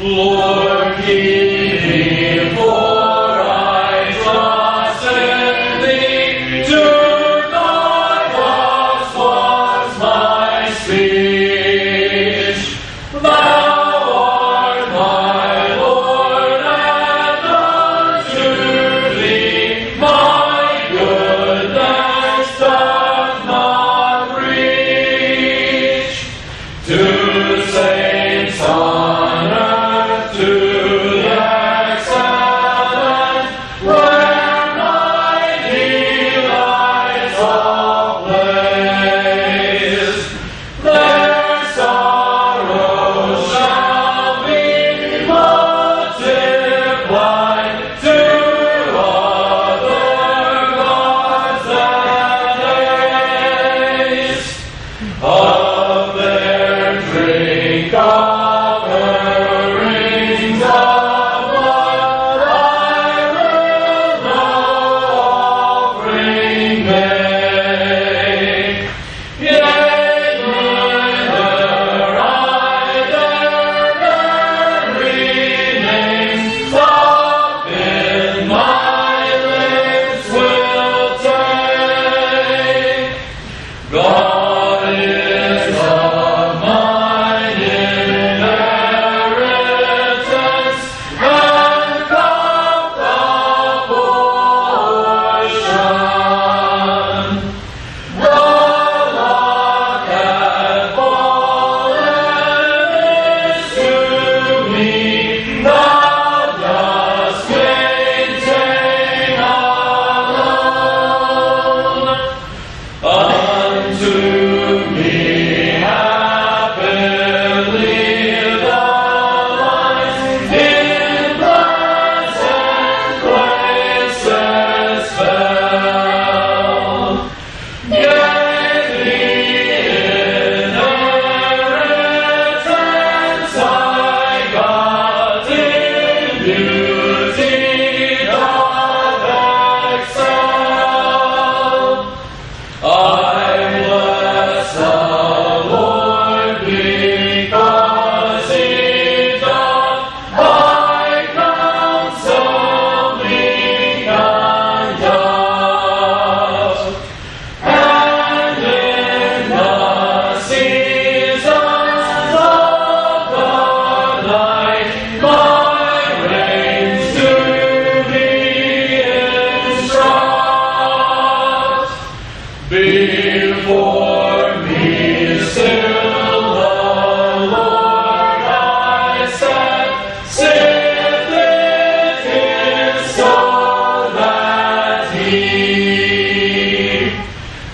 Lord, hear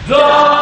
The.